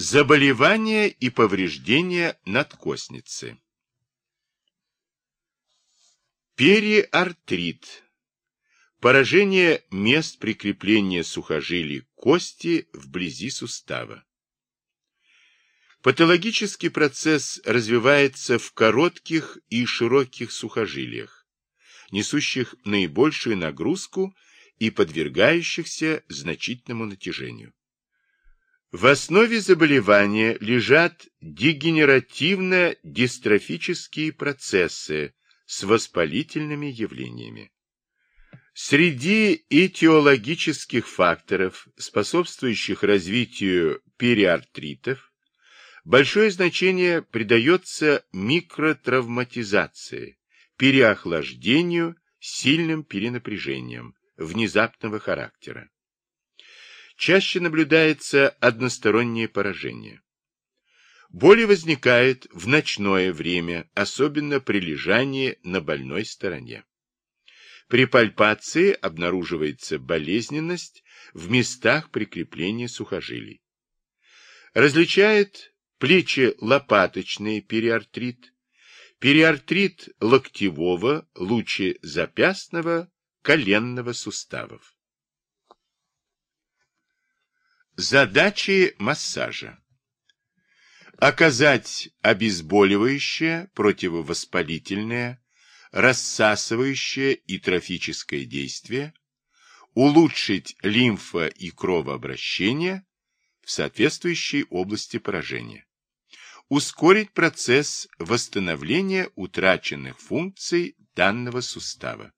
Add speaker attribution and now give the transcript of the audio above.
Speaker 1: Заболевания и повреждения надкостницы. Периартрит. Поражение мест прикрепления сухожилий кости вблизи сустава. Патологический процесс развивается в коротких и широких сухожилиях, несущих наибольшую нагрузку и подвергающихся значительному натяжению. В основе заболевания лежат дегенеративно-дистрофические процессы с воспалительными явлениями. Среди этиологических факторов, способствующих развитию периартритов, большое значение придается микротравматизации, переохлаждению, сильным перенапряжением внезапного характера чаще наблюдается одностороннее поражение. Боли возникают в ночное время, особенно при лежании на больной стороне. При пальпации обнаруживается болезненность в местах прикрепления сухожилий. Различает плечи-лопаточный периартрит, периартрит локтевого, лучезапястного, коленного суставов. Задачи массажа. Оказать обезболивающее, противовоспалительное, рассасывающее и трофическое действие, улучшить лимфо- и кровообращение в соответствующей области поражения, ускорить процесс восстановления утраченных функций данного сустава.